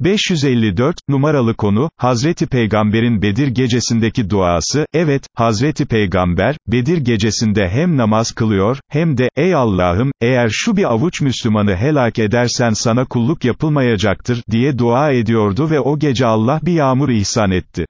554, numaralı konu, Hazreti Peygamber'in Bedir gecesindeki duası, evet, Hazreti Peygamber, Bedir gecesinde hem namaz kılıyor, hem de, ey Allah'ım, eğer şu bir avuç Müslümanı helak edersen sana kulluk yapılmayacaktır, diye dua ediyordu ve o gece Allah bir yağmur ihsan etti.